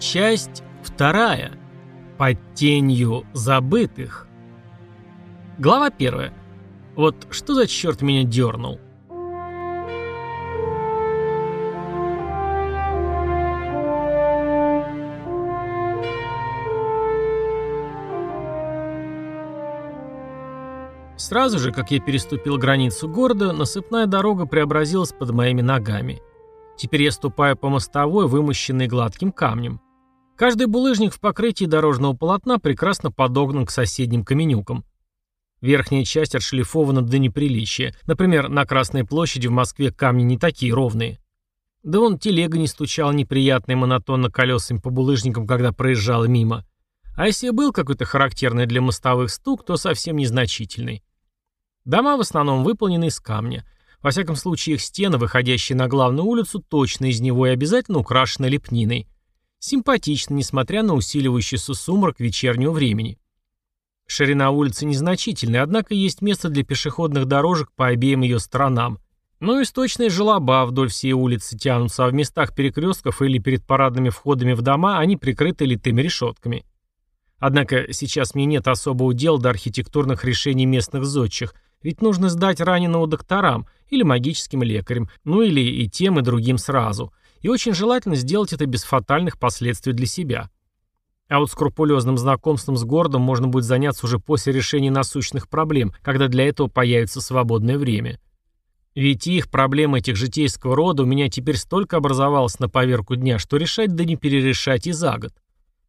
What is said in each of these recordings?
Часть вторая. Под тенью забытых. Глава первая. Вот что за черт меня дернул? Сразу же, как я переступил границу города, насыпная дорога преобразилась под моими ногами. Теперь я ступаю по мостовой, вымощенной гладким камнем. Каждый булыжник в покрытии дорожного полотна прекрасно подогнан к соседним каменюкам. Верхняя часть отшлифована до неприличия. Например, на Красной площади в Москве камни не такие ровные. Да вон телега не стучала неприятно и монотонно колесами по булыжникам, когда проезжала мимо. А если был какой-то характерный для мостовых стук, то совсем незначительный. Дома в основном выполнены из камня. Во всяком случае, их стены, выходящие на главную улицу, точно из него и обязательно украшены лепниной. Симпатично, несмотря на усиливающийся сумрак вечернего времени. Ширина улицы незначительная, однако есть место для пешеходных дорожек по обеим ее сторонам. Ну и сточные желоба вдоль всей улицы тянутся, а в местах перекрестков или перед парадными входами в дома они прикрыты литыми решетками. Однако сейчас мне нет особого дела до архитектурных решений местных зодчих, ведь нужно сдать раненого докторам или магическим лекарям, ну или и тем, и другим сразу и очень желательно сделать это без фатальных последствий для себя. А вот скрупулезным знакомством с городом можно будет заняться уже после решения насущных проблем, когда для этого появится свободное время. Ведь их, проблемы этих житейского рода, у меня теперь столько образовалось на поверку дня, что решать да не перерешать и за год.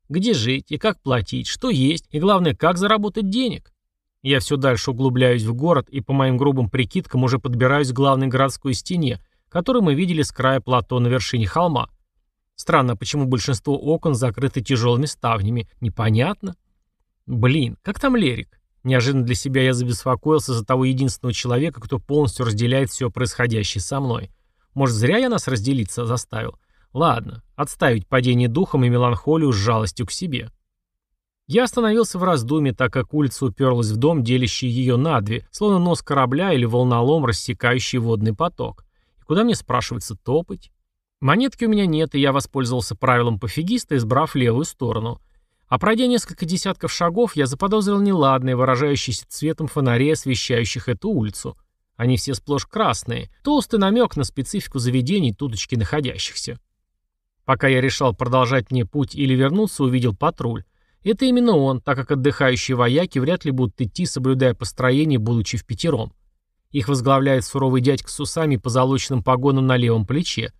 Где жить и как платить, что есть, и главное, как заработать денег. Я все дальше углубляюсь в город и по моим грубым прикидкам уже подбираюсь к главной городской стене, который мы видели с края плато на вершине холма. Странно, почему большинство окон закрыты тяжелыми ставнями. Непонятно. Блин, как там Лерик? Неожиданно для себя я забеспокоился за того единственного человека, кто полностью разделяет все происходящее со мной. Может, зря я нас разделиться заставил? Ладно, отставить падение духом и меланхолию с жалостью к себе. Я остановился в раздумье, так как улица уперлась в дом, делящий ее на две, словно нос корабля или волнолом, рассекающий водный поток. Куда мне, спрашивается, топать? Монетки у меня нет, и я воспользовался правилом пофигиста, избрав левую сторону. А пройдя несколько десятков шагов, я заподозрил неладное, выражающееся цветом фонарей, освещающих эту улицу. Они все сплошь красные. Толстый намек на специфику заведений, туточки находящихся. Пока я решал продолжать мне путь или вернуться, увидел патруль. Это именно он, так как отдыхающие вояки вряд ли будут идти, соблюдая построение, будучи в пятером. Их возглавляет суровый дядька с усами и позолоченным погоном на левом плече.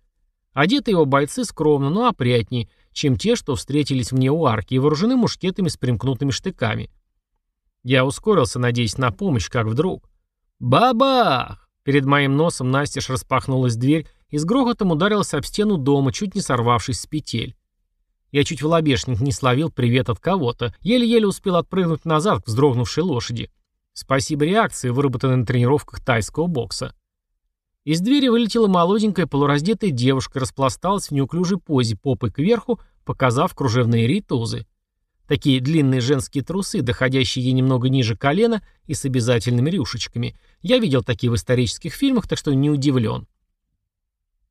Одеты его бойцы скромно, но опрятнее, чем те, что встретились мне у арки, и вооружены мушкетами с примкнутыми штыками. Я ускорился, надеясь на помощь, как вдруг. Бабах! Перед моим носом настежь распахнулась дверь и с грохотом ударилась об стену дома, чуть не сорвавшись с петель. Я чуть в лобешник не словил привет от кого-то, еле-еле успел отпрыгнуть назад к вздрогнувшей лошади. Спасибо реакции, выработанной на тренировках тайского бокса. Из двери вылетела молоденькая полураздетая девушка и распласталась в неуклюжей позе, попой кверху, показав кружевные ритузы. Такие длинные женские трусы, доходящие ей немного ниже колена и с обязательными рюшечками. Я видел такие в исторических фильмах, так что не удивлен.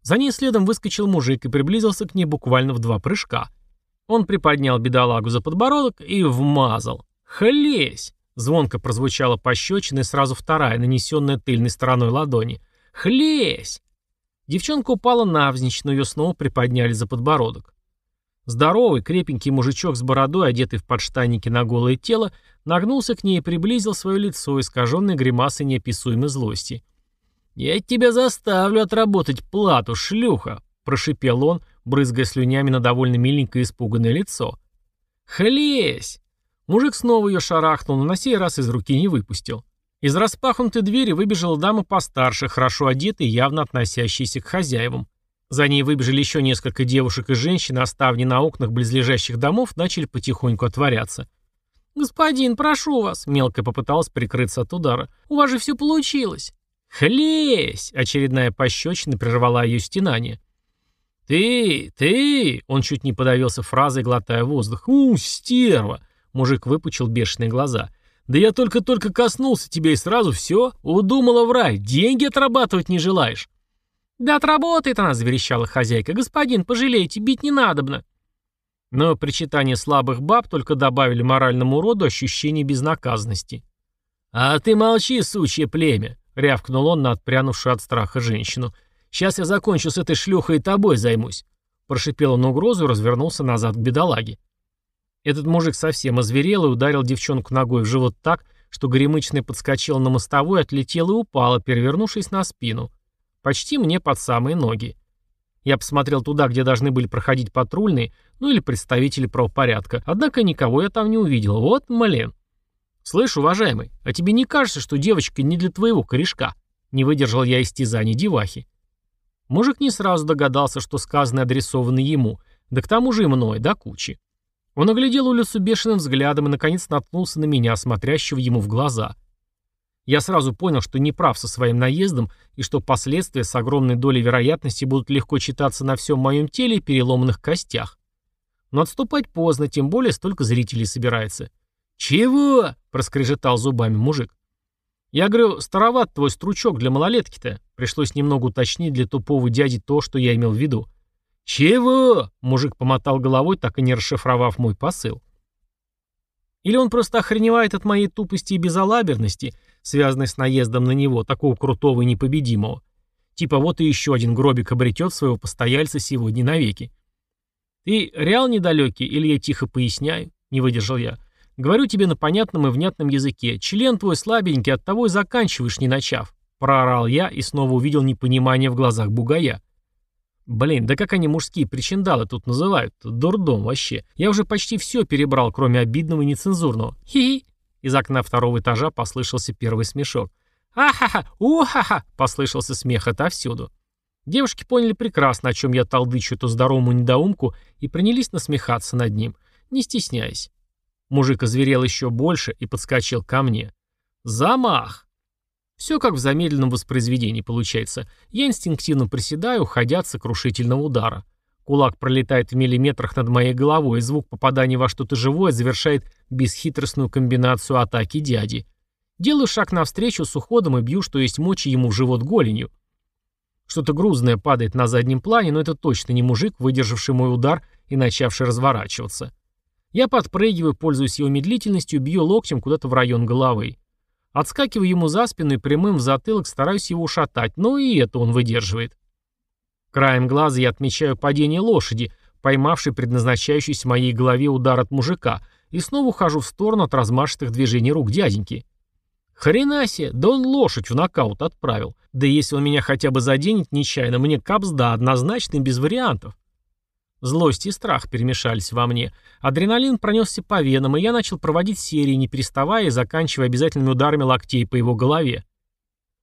За ней следом выскочил мужик и приблизился к ней буквально в два прыжка. Он приподнял бедолагу за подбородок и вмазал. «Хлесь!» Звонко прозвучала пощечина и сразу вторая, нанесенная тыльной стороной ладони. «Хлесь!» Девчонка упала навзничь, но ее снова приподняли за подбородок. Здоровый, крепенький мужичок с бородой, одетый в подштанники на голое тело, нагнулся к ней и приблизил свое лицо, искаженное гримасой неописуемой злости. «Я тебя заставлю отработать плату, шлюха!» – прошипел он, брызгая слюнями на довольно миленькое испуганное лицо. «Хлесь!» Мужик снова ее шарахнул, но на сей раз из руки не выпустил. Из распахнутой двери выбежала дама постарше, хорошо одетая и явно относящаяся к хозяевам. За ней выбежали еще несколько девушек и женщин, а ставни на окнах близлежащих домов начали потихоньку отворяться. «Господин, прошу вас!» — мелко попыталась прикрыться от удара. «У вас же все получилось!» «Хлесь!» — очередная пощечина прервала ее стенание. «Ты, ты!» — он чуть не подавился фразой, глотая воздух. «У, стерва!» Мужик выпучил бешеные глаза. «Да я только-только коснулся тебя и сразу все, удумала в рай, деньги отрабатывать не желаешь». «Да отработает она», — заверещала хозяйка. «Господин, пожалейте, бить не надобно». Но причитания слабых баб только добавили моральному уроду ощущение безнаказанности. «А ты молчи, сучье племя!» — рявкнул он на отпрянувшую от страха женщину. «Сейчас я закончу с этой шлюхой и тобой займусь!» Прошипел он угрозу и развернулся назад к бедолаге. Этот мужик совсем озверел и ударил девчонку ногой в живот так, что горемычная подскочила на мостовой, отлетела и упала, перевернувшись на спину. Почти мне под самые ноги. Я посмотрел туда, где должны были проходить патрульные, ну или представители правопорядка, однако никого я там не увидел. Вот мален. «Слышь, уважаемый, а тебе не кажется, что девочка не для твоего корешка?» Не выдержал я истязаний девахи. Мужик не сразу догадался, что сказано адресовано ему, да к тому же и мной, да кучи. Он оглядел улицу бешеным взглядом и, наконец, наткнулся на меня, смотрящего ему в глаза. Я сразу понял, что не прав со своим наездом и что последствия с огромной долей вероятности будут легко читаться на всем моем теле и переломанных костях. Но отступать поздно, тем более столько зрителей собирается. «Чего?» — проскрежетал зубами мужик. «Я говорю, староват твой стручок для малолетки-то». Пришлось немного уточнить для тупого дяди то, что я имел в виду. «Чего?» — мужик помотал головой, так и не расшифровав мой посыл. Или он просто охреневает от моей тупости и безалаберности, связанной с наездом на него, такого крутого и непобедимого. Типа вот и еще один гробик обретет своего постояльца сегодня навеки. «Ты реал недалекий, или я тихо поясняю?» — не выдержал я. «Говорю тебе на понятном и внятном языке. Член твой слабенький, от того и заканчиваешь, не начав». Проорал я и снова увидел непонимание в глазах бугая. Блин, да как они мужские причиндалы тут называют? Дурдом вообще. Я уже почти все перебрал, кроме обидного и нецензурного. Хи-хи. Из окна второго этажа послышался первый смешок. «А-ха-ха! У-ха-ха!» — послышался смех отовсюду. Девушки поняли прекрасно, о чем я толдычу эту здоровому недоумку, и принялись насмехаться над ним, не стесняясь. Мужик озверел еще больше и подскочил ко мне. «Замах!» Все как в замедленном воспроизведении получается. Я инстинктивно приседаю, уходя от сокрушительного удара. Кулак пролетает в миллиметрах над моей головой, и звук попадания во что-то живое завершает бесхитростную комбинацию атаки дяди. Делаю шаг навстречу с уходом и бью, что есть мочи ему в живот голенью. Что-то грузное падает на заднем плане, но это точно не мужик, выдержавший мой удар и начавший разворачиваться. Я подпрыгиваю, пользуясь его медлительностью, бью локтем куда-то в район головы. Отскакиваю ему за спину и прямым в затылок стараюсь его ушатать, но и это он выдерживает. Краем глаза я отмечаю падение лошади, поймавшей предназначающийся моей голове удар от мужика, и снова ухожу в сторону от размашистых движений рук дяденьки. Хрена себе, да он лошадь в нокаут отправил. Да если он меня хотя бы заденет нечаянно, мне капс да однозначно без вариантов. Злость и страх перемешались во мне. Адреналин пронесся по венам, и я начал проводить серии, не переставая и заканчивая обязательными ударами локтей по его голове.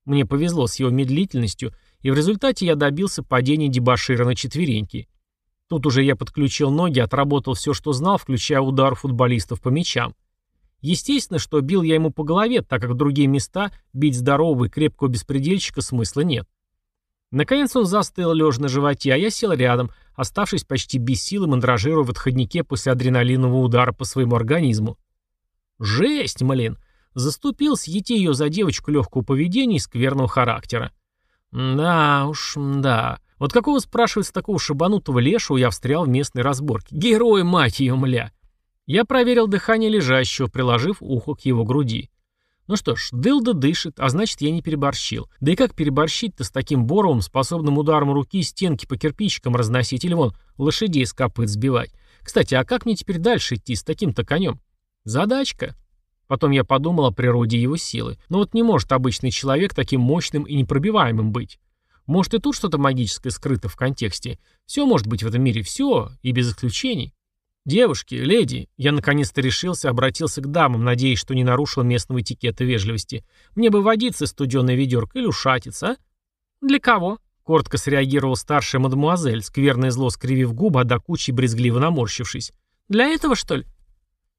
Мне повезло с его медлительностью, и в результате я добился падения дебашира на четвереньки. Тут уже я подключил ноги, отработал все, что знал, включая удар футболистов по мячам. Естественно, что бил я ему по голове, так как в другие места бить здорового и крепкого беспредельщика смысла нет. Наконец он застыл, лежа на животе, а я сел рядом, оставшись почти без силы мандражируя в отходнике после адреналинового удара по своему организму. Жесть, блин! Заступился ети ее за девочку легкого поведения и скверного характера. Да уж, да. Вот какого, спрашивается, такого шибанутого лешего я встрял в местной разборке? Герой, мать ее, мля! Я проверил дыхание лежащего, приложив ухо к его груди. Ну что ж, дылда дышит, а значит я не переборщил. Да и как переборщить-то с таким боровым, способным ударом руки стенки по кирпичикам разносить или вон лошадей с копыт сбивать? Кстати, а как мне теперь дальше идти с таким-то конем? Задачка. Потом я подумал о природе его силы. Но вот не может обычный человек таким мощным и непробиваемым быть. Может и тут что-то магическое скрыто в контексте. Все может быть в этом мире, все, и без исключений. «Девушки, леди!» Я наконец-то решился, обратился к дамам, надеясь, что не нарушил местного этикета вежливости. «Мне бы водиться студеной ведерко или ушатиться, а?» «Для кого?» — коротко среагировал старшая мадемуазель, скверное зло скривив губы, а до кучи брезгливо наморщившись. «Для этого, что ли?»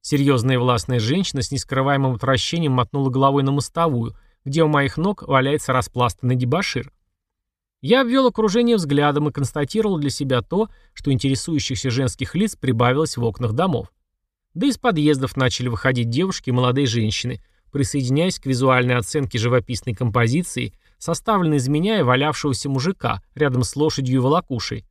Серьезная и властная женщина с нескрываемым отвращением мотнула головой на мостовую, где у моих ног валяется распластанный дебошир. Я обвел окружение взглядом и констатировал для себя то, что интересующихся женских лиц прибавилось в окнах домов. Да из подъездов начали выходить девушки и молодые женщины, присоединяясь к визуальной оценке живописной композиции, составленной из меня и валявшегося мужика рядом с лошадью и волокушей.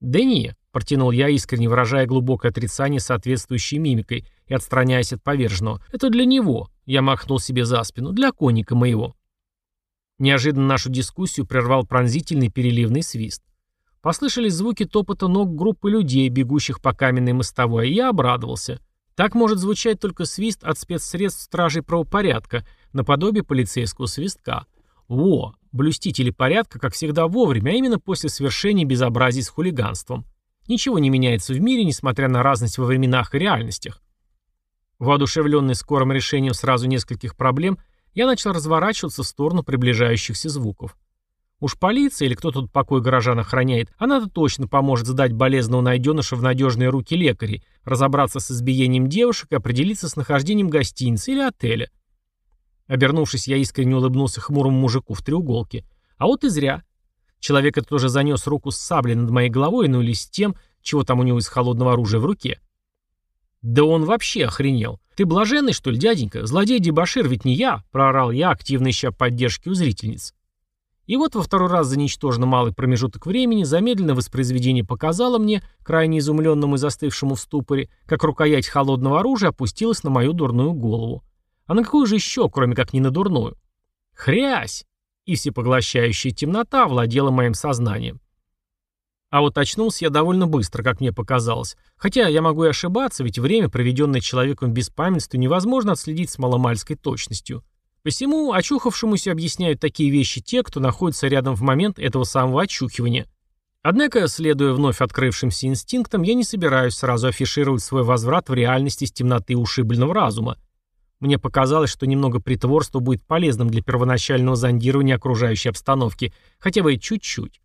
Да не, Протянул я, искренне выражая глубокое отрицание соответствующей мимикой и отстраняясь от поверженного. «Это для него», — я махнул себе за спину, — «для конника моего». Неожиданно нашу дискуссию прервал пронзительный переливный свист. Послышались звуки топота ног группы людей, бегущих по каменной мостовой, и я обрадовался. Так может звучать только свист от спецсредств стражей правопорядка, наподобие полицейского свистка. Во, блюстители порядка, как всегда, вовремя, а именно после совершения безобразий с хулиганством. Ничего не меняется в мире, несмотря на разность во временах и реальностях. Воодушевленный скорым решением сразу нескольких проблем, я начал разворачиваться в сторону приближающихся звуков. Уж полиция или кто тут покой горожан охраняет, она-то точно поможет сдать болезного найденыша в надежные руки лекарей, разобраться с избиением девушек и определиться с нахождением гостиницы или отеля. Обернувшись, я искренне улыбнулся хмурому мужику в треуголке. А вот и зря. Человек этот уже занес руку с саблей над моей головой, ну или с тем, чего там у него из холодного оружия в руке. «Да он вообще охренел. Ты блаженный, что ли, дяденька? Злодей-дебошир ведь не я!» — проорал я, активно ища поддержки у зрительниц. И вот во второй раз за ничтожно малый промежуток времени замедленное воспроизведение показало мне, крайне изумленному и застывшему в ступоре, как рукоять холодного оружия опустилась на мою дурную голову. А на какую же еще, кроме как не на дурную? Хрясь! и всепоглощающая темнота владела моим сознанием. А вот очнулся я довольно быстро, как мне показалось. Хотя я могу и ошибаться, ведь время, проведенное человеком в беспамятстве, невозможно отследить с маломальской точностью. Посему очухавшемуся объясняют такие вещи те, кто находится рядом в момент этого самого очухивания. Однако, следуя вновь открывшимся инстинктам, я не собираюсь сразу афишировать свой возврат в реальность из темноты ушибленного разума. Мне показалось, что немного притворства будет полезным для первоначального зондирования окружающей обстановки, хотя бы чуть-чуть.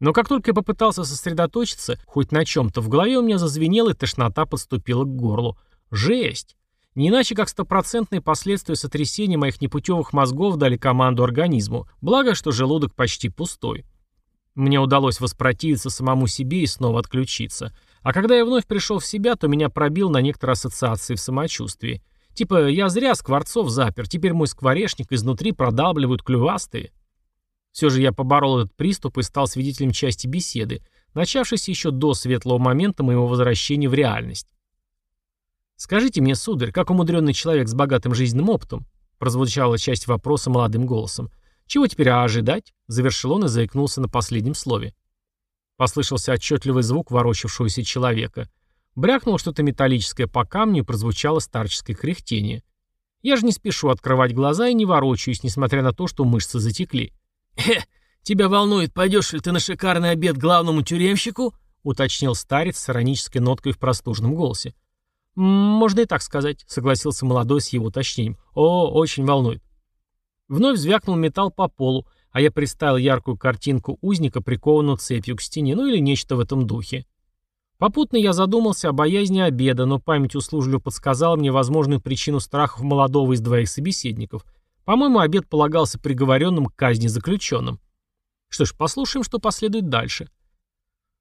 Но как только я попытался сосредоточиться, хоть на чем-то, в голове у меня зазвенело и тошнота подступила к горлу. Жесть! Не иначе как стопроцентные последствия сотрясения моих непутевых мозгов дали команду организму, благо, что желудок почти пустой. Мне удалось воспротивиться самому себе и снова отключиться. А когда я вновь пришел в себя, то меня пробил на некоторые ассоциации в самочувствии. Типа, я зря скворцов запер, теперь мой скворечник изнутри продавливают клювастые. Все же я поборол этот приступ и стал свидетелем части беседы, начавшейся еще до светлого момента моего возвращения в реальность. «Скажите мне, сударь, как умудренный человек с богатым жизненным опытом?» прозвучала часть вопроса молодым голосом. «Чего теперь ожидать?» завершил он и заикнулся на последнем слове. Послышался отчетливый звук ворочавшегося человека. Брякнуло что-то металлическое по камню и прозвучало старческое кряхтение. Я же не спешу открывать глаза и не ворочаюсь, несмотря на то, что мышцы затекли. «Хе, тебя волнует, пойдешь ли ты на шикарный обед главному тюремщику?» — уточнил старец с иронической ноткой в простужном голосе. «Можно и так сказать», — согласился молодой с его уточнением. «О, очень волнует». Вновь звякнул металл по полу, а я представил яркую картинку узника, прикованного цепью к стене, ну или нечто в этом духе. Попутно я задумался о боязни обеда, но память услужливо подсказала мне возможную причину страхов молодого из двоих собеседников. По-моему, обед полагался приговоренным к казни заключенным. Что ж, послушаем, что последует дальше.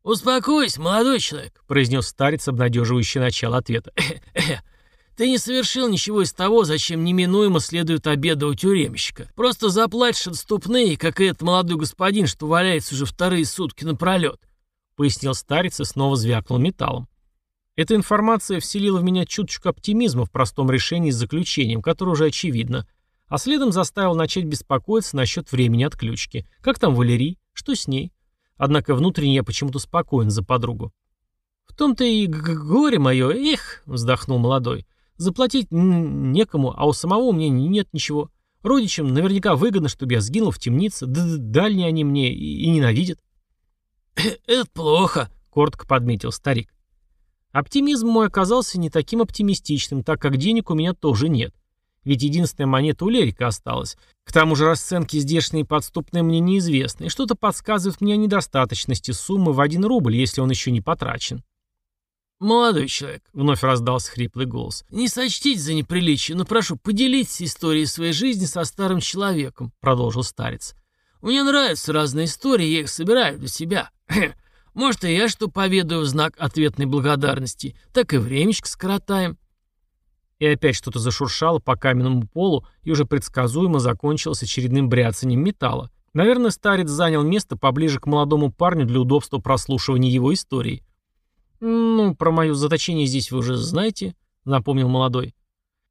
«Успокойся, молодой человек», — произнес старец, обнадеживающий начало ответа. «Ты не совершил ничего из того, зачем неминуемо следует обеда у тюремщика. Просто заплатишь отступные, как и этот молодой господин, что валяется уже вторые сутки напролет пояснил старец и снова звякнул металлом. Эта информация вселила в меня чуточку оптимизма в простом решении с заключением, которое уже очевидно, а следом заставил начать беспокоиться насчет времени отключки. Как там Валерий? Что с ней? Однако внутренне я почему-то спокоен за подругу. «В том-то и горе мое, эх!» — вздохнул молодой. «Заплатить некому, а у самого у меня нет ничего. Родичам наверняка выгодно, чтобы я сгинул в темнице, да дальние они мне и ненавидят». «Это плохо», — коротко подметил старик. Оптимизм мой оказался не таким оптимистичным, так как денег у меня тоже нет. Ведь единственная монета у Лерика осталась. К тому же расценки здешние подступные мне неизвестны, и что-то подсказывает мне о недостаточности суммы в один рубль, если он еще не потрачен. «Молодой человек», — вновь раздался хриплый голос, — «не сочтите за неприличие, но прошу, поделитесь историей своей жизни со старым человеком», — продолжил старец. «Мне нравятся разные истории, я их собираю для себя. Может, и я что поведаю в знак ответной благодарности, так и времечко скоротаем». И опять что-то зашуршало по каменному полу и уже предсказуемо закончилось очередным бряцанием металла. Наверное, старец занял место поближе к молодому парню для удобства прослушивания его истории. «Ну, про мое заточение здесь вы уже знаете», — напомнил молодой.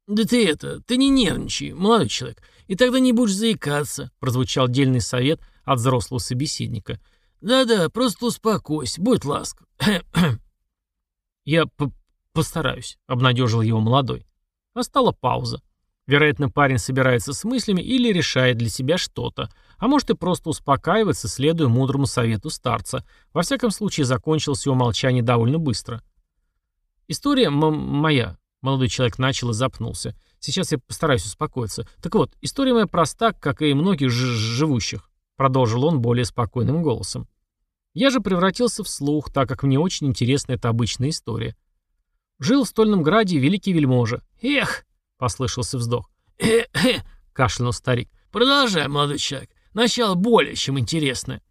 «Да ты это, ты не нервничай, молодой человек, и тогда не будешь заикаться», — прозвучал дельный совет от взрослого собеседника. «Да-да, просто успокойся, будь ласков». «Я постараюсь», — обнадежил его молодой. Настала пауза. Вероятно, парень собирается с мыслями или решает для себя что-то, а может и просто успокаивается, следуя мудрому совету старца. Во всяком случае, закончилось его молчание довольно быстро. «История моя», — молодой человек начал и запнулся. «Сейчас я постараюсь успокоиться. Так вот, история моя проста, как и многих живущих», — продолжил он более спокойным голосом. «Я же превратился в слух, так как мне очень интересна эта обычная история. Жил в Стольном Граде великий вельможа. Эх!» Послышался вздох. «Э-э-э!» — кашлянул старик. «Продолжай, молодой человек. Начало более чем интересное».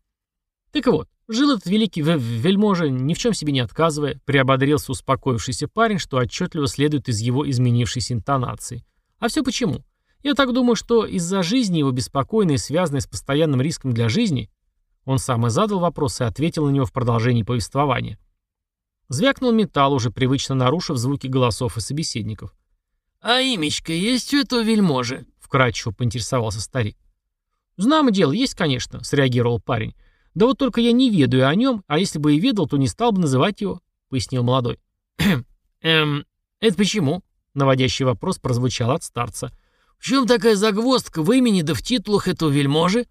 Так вот, жил этот великий вельможа, ни в чем себе не отказывая, приободрился успокоившийся парень, что отчетливо следует из его изменившейся интонации. А все почему? Я так думаю, что из-за жизни его беспокойной связанной с постоянным риском для жизни, он сам и задал вопрос и ответил на него в продолжении повествования. Звякнул металл, уже привычно нарушив звуки голосов и собеседников. «А имечко есть у этого вельможи?» — вкратчиво поинтересовался старик. «Знамо дело, есть, конечно», — среагировал парень. «Да вот только я не ведаю о нем, а если бы и ведал, то не стал бы называть его», — пояснил молодой. «Эм, это почему?» — наводящий вопрос прозвучал от старца. «В чем такая загвоздка в имени да в титулах этого вельможи?»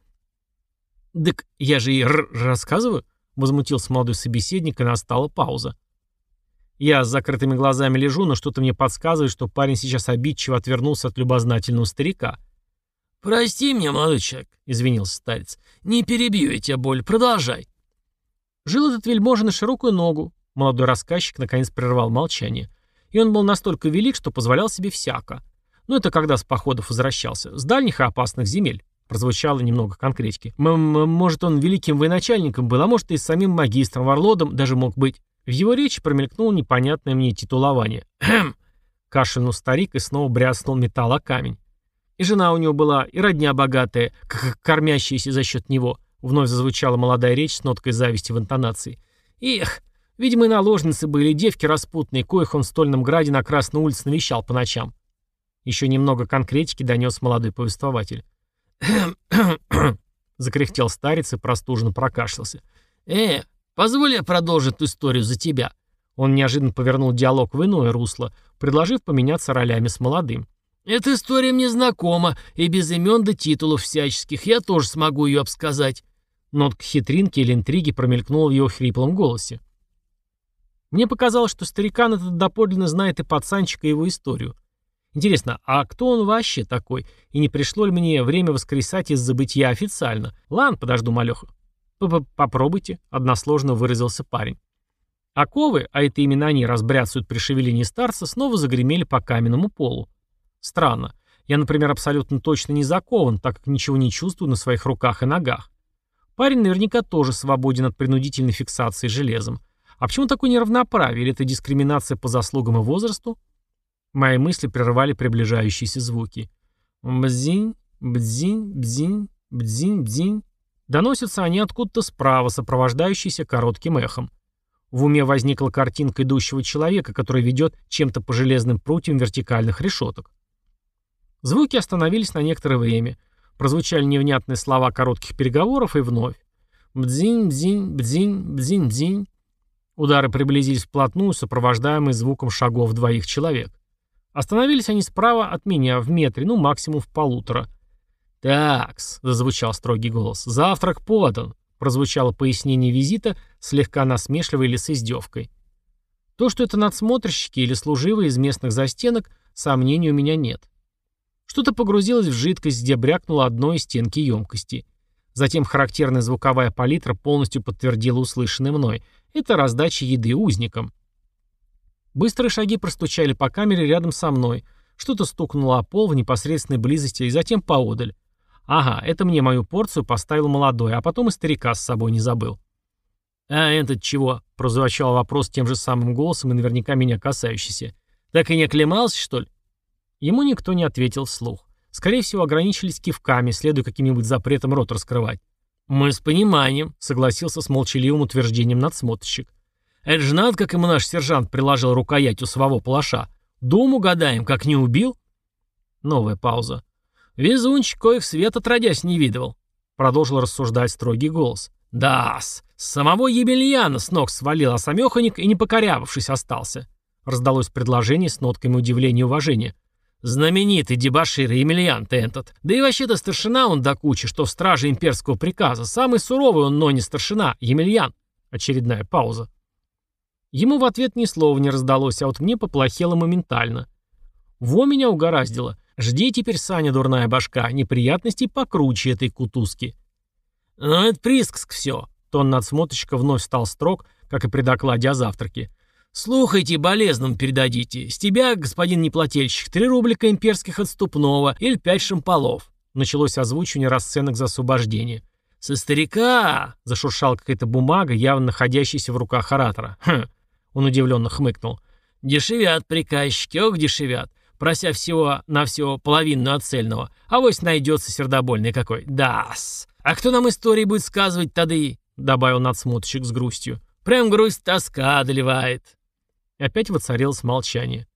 «Так я же и рассказываю», — возмутился молодой собеседник, и настала пауза. Я с закрытыми глазами лежу, но что-то мне подсказывает, что парень сейчас обидчиво отвернулся от любознательного старика. «Прости меня, молодой человек», — извинился старец. «Не перебью я тебя, боль, продолжай». Жил этот вельможа на широкую ногу. Молодой рассказчик наконец прервал молчание. И он был настолько велик, что позволял себе всяко. Ну это когда с походов возвращался. С дальних и опасных земель. Прозвучало немного конкретики. М -м может, он великим военачальником был, а может, и самим магистром Варлодом даже мог быть. В его речи промелькнуло непонятное мне титулование. «Хм!» — кашлянул старик и снова бряснул металл о камень. И жена у него была, и родня богатая, кормящаяся за счет него. Вновь зазвучала молодая речь с ноткой зависти в интонации. Эх, видимо, и наложницы были, девки распутные, коих он в Стольном Граде на Красной улице навещал по ночам. Еще немного конкретики донес молодой повествователь. Закряхтел старец и простуженно прокашлялся. «Э, Позволь я продолжу эту историю за тебя». Он неожиданно повернул диалог в иное русло, предложив поменяться ролями с молодым. «Эта история мне знакома, и без имен да титулов всяческих я тоже смогу ее обсказать». Нотка хитринки или интриги промелькнула в его хриплом голосе. Мне показалось, что старикан этот доподлинно знает и пацанчика, и его историю. Интересно, а кто он вообще такой? И не пришло ли мне время воскресать из забытия официально? Ладно, подожду, малеха. «Попробуйте», — односложно выразился парень. Оковы, а это именно они разбряцают при шевелении старца, снова загремели по каменному полу. Странно. Я, например, абсолютно точно не закован, так как ничего не чувствую на своих руках и ногах. Парень наверняка тоже свободен от принудительной фиксации железом. А почему такое неравноправие? Или это дискриминация по заслугам и возрасту? Мои мысли прерывали приближающиеся звуки. Бзинь, бзинь, бзинь, бзинь, бзинь. Доносятся они откуда-то справа, сопровождающиеся коротким эхом. В уме возникла картинка идущего человека, который ведет чем-то по железным прутьям вертикальных решеток. Звуки остановились на некоторое время. Прозвучали невнятные слова коротких переговоров и вновь. Бдзинь, бдзинь, бдзинь, бдзинь, бдзинь. Удары приблизились вплотную, сопровождаемые звуком шагов двоих человек. Остановились они справа от меня, в метре, ну максимум в полутора. «Такс», — зазвучал строгий голос, — «завтрак подан», — прозвучало пояснение визита, слегка насмешливо или с издевкой. То, что это надсмотрщики или служивые из местных застенок, сомнений у меня нет. Что-то погрузилось в жидкость, где брякнуло одной из стенки емкости. Затем характерная звуковая палитра полностью подтвердила услышанное мной. Это раздача еды узникам. Быстрые шаги простучали по камере рядом со мной. Что-то стукнуло о пол в непосредственной близости и затем поодаль. Ага, это мне мою порцию поставил молодой, а потом и старика с собой не забыл. «А этот чего?» — прозвучал вопрос тем же самым голосом и наверняка меня касающийся. «Так и не оклемался, что ли?» Ему никто не ответил вслух. Скорее всего, ограничились кивками, следуя каким-нибудь запретом рот раскрывать. «Мы с пониманием», — согласился с молчаливым утверждением надсмотрщик. Это же надо, как ему наш сержант приложил рукоять у своего палаша. Думу гадаем, как не убил?» Новая пауза. «Везунчик, коих свет отродясь не видывал», — продолжил рассуждать строгий голос. «Да-с, самого Емельяна с ног свалил, а самеханик и не покорявшись остался», — раздалось предложение с нотками удивления и уважения. «Знаменитый дебошир Емельян ты этот. Да и вообще-то старшина он до кучи, что в страже имперского приказа. Самый суровый он, но не старшина, Емельян». Очередная пауза. Ему в ответ ни слова не раздалось, а вот мне поплохело моментально. Во меня угораздило. Жди теперь, Саня, дурная башка, неприятностей покруче этой кутузки. «Ну, это приск все», — тон надсмотрщика вновь стал строг, как и при докладе о завтраке. «Слухайте, болезным передадите. С тебя, господин неплательщик, три рублика имперских отступного или пять шамполов». Началось озвучивание расценок за освобождение. «Со старика!» — зашуршала какая-то бумага, явно находящаяся в руках оратора. «Хм!» — он удивленно хмыкнул. «Дешевят приказчики, ох, дешевят прося всего на всего половину от цельного. А вось найдется сердобольный какой. Да-с. А кто нам истории будет сказывать тады? Добавил надсмотрщик с грустью. Прям грусть тоска одолевает. Опять воцарилось молчание.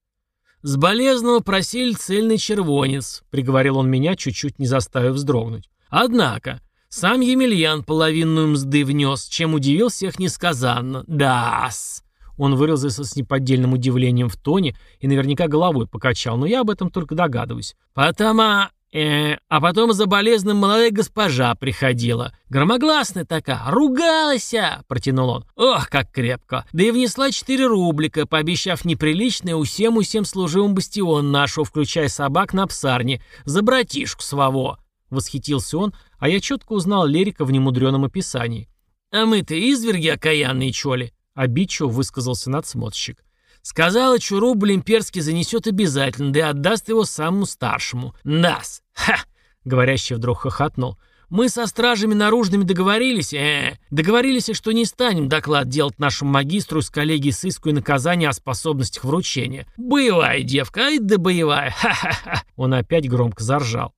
«С болезного просили цельный червонец», — приговорил он меня, чуть-чуть не заставив вздрогнуть. «Однако, сам Емельян половинную мзды внес, чем удивил всех несказанно. Да-с. Он выразился с неподдельным удивлением в тоне и наверняка головой покачал, но я об этом только догадываюсь. «Потому... Э, а потом за болезным молодая госпожа приходила. Громогласная такая, ругалась, протянул он. Ох, как крепко. Да и внесла четыре рублика, пообещав неприличное у всем у всем служивым бастион нашего, включая собак на псарне, за братишку своего. Восхитился он, а я четко узнал Лерика в немудреном описании. А мы-то изверги окаянные, чоли. Обидчиво высказался надсмотрщик. Сказала, что рубль имперский занесет обязательно, да и отдаст его самому старшему. Нас! Ха! Говорящий вдруг хохотнул. Мы со стражами наружными договорились, э, договорились, что не станем доклад делать нашему магистру из коллегии сыску и наказания о способностях вручения. Боевая девка, ай да боевая, ха-ха-ха. Он опять громко заржал.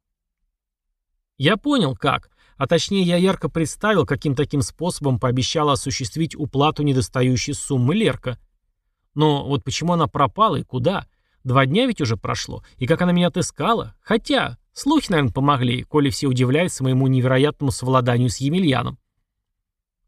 Я понял, как. А точнее, я ярко представил, каким таким способом пообещала осуществить уплату недостающей суммы Лерка. Но вот почему она пропала и куда? Два дня ведь уже прошло. И как она меня отыскала? Хотя, слухи, наверное, помогли, коли все удивляются моему невероятному совладанию с Емельяном.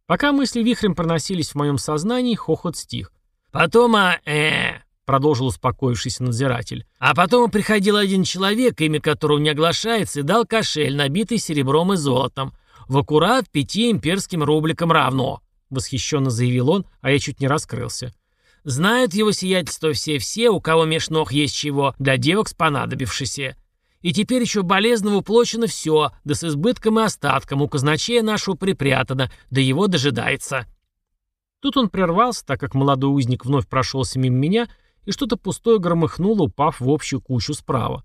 Пока мысли вихрем проносились в моем сознании, хохот стих. Потом, а, э, продолжил успокоившийся надзиратель. А потом приходил один человек, имя которого не оглашается, и дал кошель, набитый серебром и золотом. В аккурат пяти имперским рубликам равно, восхищенно заявил он, а я чуть не раскрылся. Знают его сиятельство все-все, у кого меж ног есть чего, для девок спонадобившися. И теперь еще болезного уплочено все, да с избытком и остатком, у казначея нашего припрятано, да его дожидается. Тут он прервался, так как молодой узник вновь прошелся мимо меня и что-то пустое громыхнуло, упав в общую кучу справа.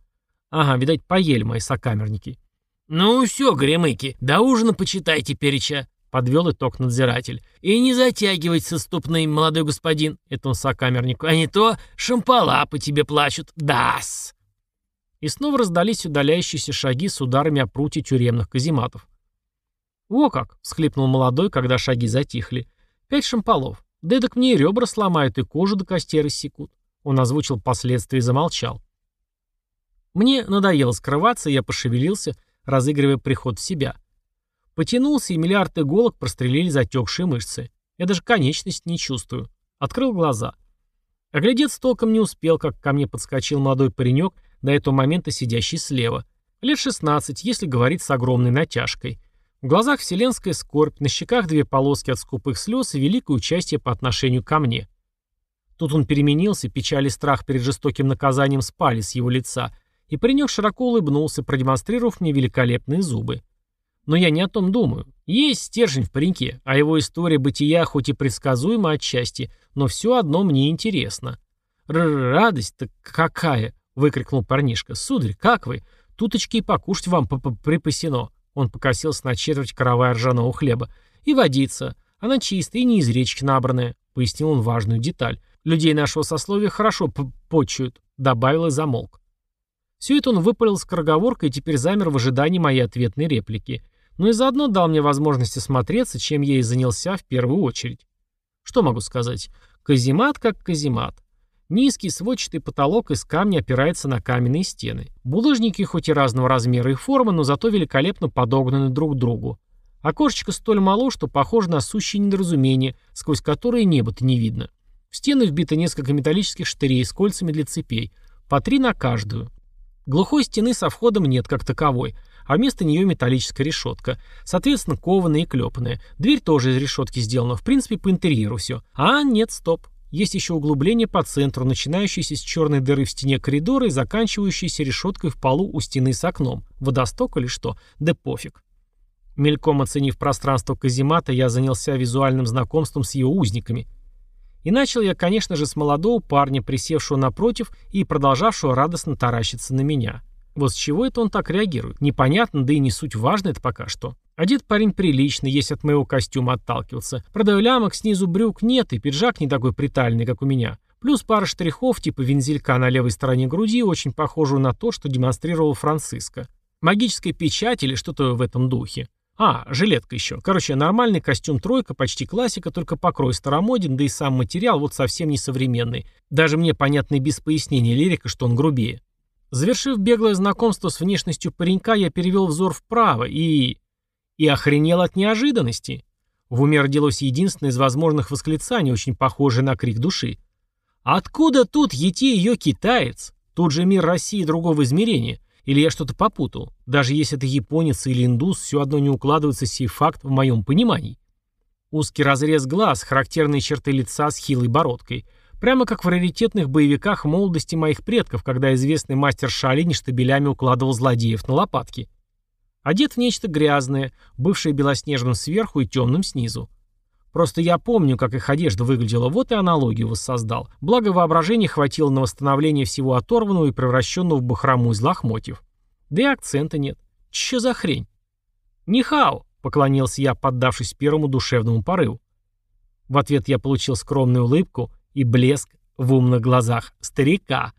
Ага, видать, поели мои сокамерники. «Ну все, гремыки, до ужина почитайте переча», — подвел итог надзиратель. «И не затягивать со ступным, молодой господин», — это он сокамернику, «а не то шампала по тебе плачут, дас». И снова раздались удаляющиеся шаги с ударами о прутья тюремных казематов. «Во как!» — всхлипнул молодой, когда шаги затихли. «Пять шамполов. Да эдак мне и ребра сломают, и кожу до костей рассекут». Он озвучил последствия и замолчал. Мне надоело скрываться, я пошевелился, разыгрывая приход в себя. Потянулся, и миллиард иголок прострелили затекшие мышцы. Я даже конечность не чувствую. Открыл глаза. Оглядеться толком не успел, как ко мне подскочил молодой паренек, до этого момента сидящий слева. Лет 16, если говорить с огромной натяжкой. В глазах вселенская скорбь, на щеках две полоски от скупых слез и великое участие по отношению ко мне. Тут он переменился, печаль и страх перед жестоким наказанием спали с его лица, и паренек широко улыбнулся, продемонстрировав мне великолепные зубы. Но я не о том думаю. Есть стержень в пареньке, а его история бытия хоть и предсказуема отчасти, но все одно мне интересно. «Радость-то какая!» — выкрикнул парнишка. «Сударь, как вы? Туточки и покушать вам припасено». Он покосился на четверть каравая ржаного хлеба. «И водица. Она чистая и не из речки набранная», — пояснил он важную деталь. Людей нашего сословия хорошо почуют», — добавил и замолк. Все это он выпалил скороговоркой и теперь замер в ожидании моей ответной реплики. Но и заодно дал мне возможность осмотреться, чем я и занялся в первую очередь. Что могу сказать? Каземат как каземат. Низкий сводчатый потолок из камня опирается на каменные стены. Булыжники хоть и разного размера и формы, но зато великолепно подогнаны друг к другу. Окошечко столь мало, что похоже на сущее недоразумение, сквозь которое небо-то не видно. В стены вбито несколько металлических штырей с кольцами для цепей, по три на каждую. Глухой стены со входом нет как таковой, а вместо нее металлическая решетка. Соответственно, кованая и клепанная. Дверь тоже из решетки сделана, в принципе, по интерьеру все. А, нет, стоп. Есть еще углубление по центру, начинающееся с черной дыры в стене коридора и заканчивающееся решеткой в полу у стены с окном. Водосток или что? Да пофиг. Мельком оценив пространство каземата, я занялся визуальным знакомством с ее узниками. И начал я, конечно же, с молодого парня, присевшего напротив и продолжавшего радостно таращиться на меня. Вот с чего это он так реагирует? Непонятно, да и не суть важно это пока что. Одет парень прилично, есть от моего костюма отталкиваться. Правда, лямок снизу брюк нет, и пиджак не такой притальный, как у меня. Плюс пара штрихов, типа вензелька на левой стороне груди, очень похожую на то, что демонстрировал Франциско. Магическая печать или что-то в этом духе. А, жилетка еще. Короче, нормальный костюм тройка, почти классика, только покрой старомоден, да и сам материал вот совсем не современный. Даже мне понятный без пояснения лирика, что он грубее. Завершив беглое знакомство с внешностью паренька, я перевел взор вправо и... И охренел от неожиданности. В уме родилось единственное из возможных восклицаний, очень похожее на крик души. «Откуда тут ети ее китаец? Тут же мир России другого измерения. Или я что-то попутал? Даже если это японец или индус, все одно не укладывается сей факт в моем понимании». Узкий разрез глаз, характерные черты лица с хилой бородкой – Прямо как в раритетных боевиках молодости моих предков, когда известный мастер Шалини штабелями укладывал злодеев на лопатки. Одет в нечто грязное, бывшее белоснежным сверху и темным снизу. Просто я помню, как их одежда выглядела, вот и аналогию воссоздал. Благо воображения хватило на восстановление всего оторванного и превращенного в бахрому из лохмотьев. Да и акцента нет. Че за хрень? «Нихао!» — поклонился я, поддавшись первому душевному порыву. В ответ я получил скромную улыбку и блеск в умных глазах старика.